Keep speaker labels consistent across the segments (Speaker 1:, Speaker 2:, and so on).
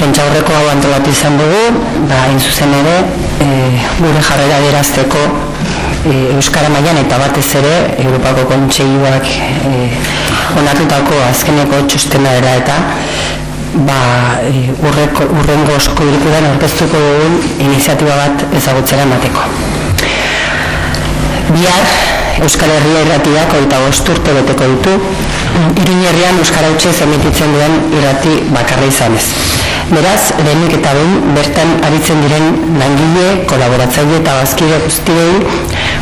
Speaker 1: prentza horreko hau antolatu izan dugu, ba, hain zuzen ere, e, gure jarrera dirazteko e, Euskara mailan eta batez ere, Europako kontseiluak e, onartutako azkeneko txostena dela eta ba, e, urreko, urrengo osko irikudan orkestuko dugun iniziatiba bat ezagutzera emateko. Bihar, Euskal Herria irratiak oita urte beteko ditu, irin herrian Euskara utxe zemititzen duen irrati bakarra izanez. Beraz, denik eta behin, bertan aritzen diren langile, kolaboratzaile eta bazkide guztiei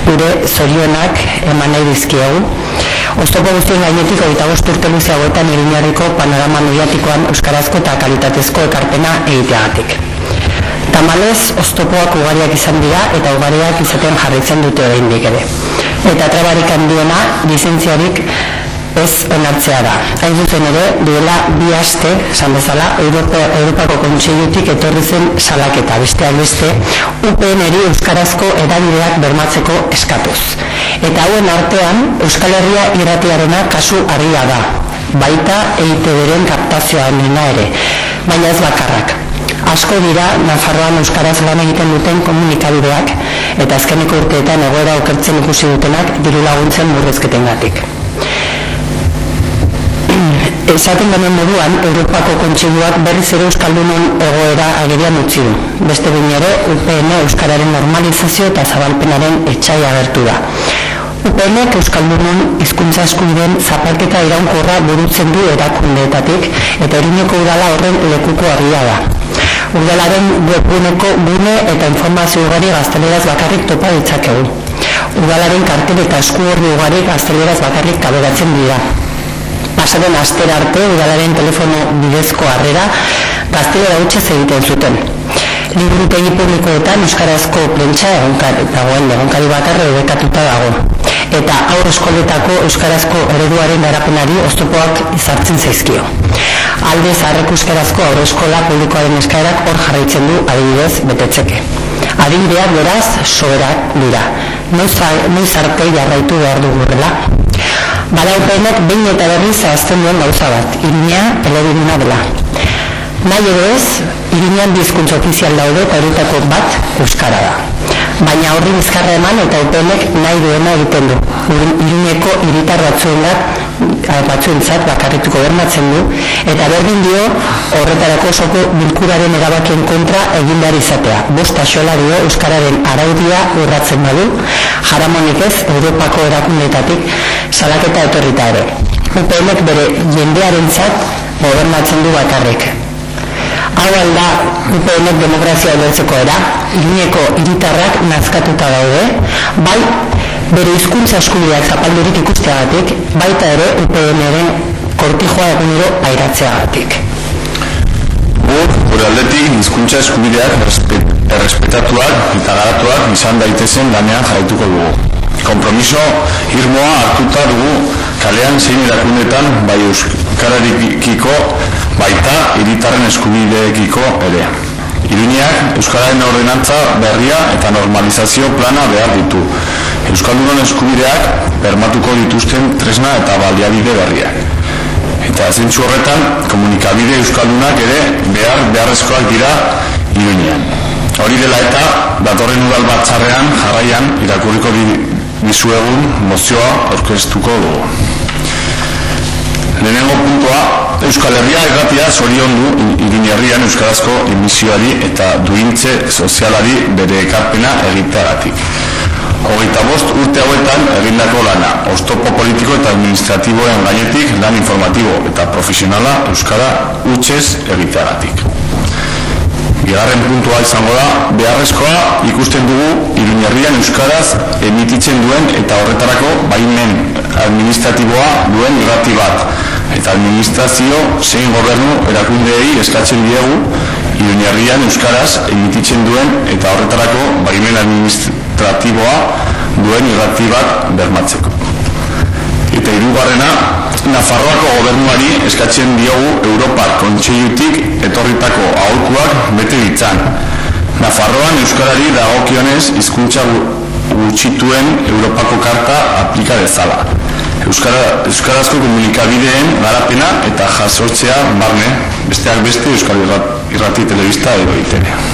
Speaker 1: gure zorionak eman nahi dizkiegu. Oztopo guztien gainetik oita urte luzea goetan irinarriko panorama mediatikoan Euskarazko eta kalitatezko ekarpena egiteagatik. Tamalez, oztopoak ugariak izan dira eta ugariak izaten jarritzen dute egin ere. Eta trabarik handiena, lizentziarik ez onartzea da. Hain zuzen ere, duela bi aste, esan bezala, Europa, Europako kontseilutik etorri zen salaketa, besteak beste, UPN-eri Euskarazko edabideak bermatzeko eskatuz. Eta hauen artean, Euskal Herria irratiarena kasu harria da, baita EITB-ren kaptazioa ere, baina ez bakarrak. Asko dira Nafarroan Euskaraz lan egiten duten komunikabideak eta azkeneko urteetan egoera okertzen ikusi dutenak diru laguntzen murrezketen gatik. Esaten denen moduan, Europako kontseiluak berriz ere Euskaldunon egoera agerian utzi du. Beste bine ere, UPN Euskararen normalizazio eta zabalpenaren etxai agertu da. UPNek Euskaldunon hizkuntza eskubideen zapalketa iraunkorra burutzen du erakundeetatik eta erineko udala horren lekuko harria da. Udalaren webguneko gune eta informazio ugari gazteleraz bakarrik topa ditzakegu. Udalaren kartel eta esku horri ugari gazteleraz bakarrik kaberatzen dira. Pasaren astera arte, udalaren telefono bidezko harrera, gaztelera utxe egiten zuten. Liburutegi publikoetan Euskarazko plentsa egonkari, dagoen egonkari bakarra edekatuta dago. Eta aur eskoletako Euskarazko ereduaren garapenari oztopoak izartzen zaizkio. Alde zarrek Euskarazko aur eskola publikoaren eskaerak hor jarraitzen du adibidez betetzeke. Adibideak beraz, soberak dira. Noiz arte jarraitu behar dugurrela. Badaupenek behin eta berriz zehazten duen gauza bat, irina elebiduna dela. Nahi edo ez, irinean bizkuntza ofizial daude eta erutako bat Euskara da. Baina horri bizkarra eman eta upenek nahi duena egiten du. Irineko iritar batzuen batzuentzat bakarrituko bermatzen du eta berdin dio horretarako soko bilkuraren erabakien kontra egin behar izatea. Bosta xola dio Euskararen araudia urratzen badu, jaramonik ez Europako erakundeetatik salaketa etorrita ere. UPNek bere jendearen zat gobernatzen du bakarrik. Hau alda UPNek demokrazia edotzeko era, irineko iritarrak nazkatuta daude, bai bere hizkuntza eskubideak zapaldurik ikusteagatik, baita ere UPN-eren kortijoa egunero airatzeagatik.
Speaker 2: Guk, gure aldetik, hizkuntza eskubideak errespetatuak eta garatuak izan daitezen lanean jarraituko dugu. Kompromiso irmoa hartuta dugu kalean zein erakundetan bai euskararikiko baita hiritarren eskubideekiko ere. Iruñeak Euskararen ordenantza berria eta normalizazio plana behar ditu. Euskaldunon eskubideak bermatuko dituzten tresna eta baliabide berriak. Eta zentsu horretan, komunikabide Euskaldunak ere behar beharrezkoak dira Iruñean. Hori dela eta, datorren udal batzarrean jarraian irakurriko dizuegun mozioa orkestuko dugu. Lehenengo puntua, Euskal Herria erratia zorion du irin herrian Euskarazko emisioari eta duintze sozialari bere ekarpena egiteagatik. Hogeita bost urte hauetan egindako lana, oztopo politiko eta administratiboen gainetik lan informatibo eta profesionala Euskara utxez egiteagatik. Bigarren puntua izango da, beharrezkoa ikusten dugu Iruñerrian Euskaraz emititzen duen eta horretarako baimen administratiboa duen irrati bat, eta administrazio zein gobernu erakundeei eskatzen diegu Iruñerrian Euskaraz emititzen duen eta horretarako baimen administratiboa duen irrati bat bermatzeko. Eta hirugarrena Nafarroako gobernuari eskatzen diogu Europar kontseilutik etorritako aholkuak bete ditzan. Nafarroan Euskarari dagokionez hizkuntza gutxituen Europako karta aplika dezala. Euskara, Euskarazko komunikabideen garapena eta jasortzea barne, besteak beste Euskal Irrati Telebista edo.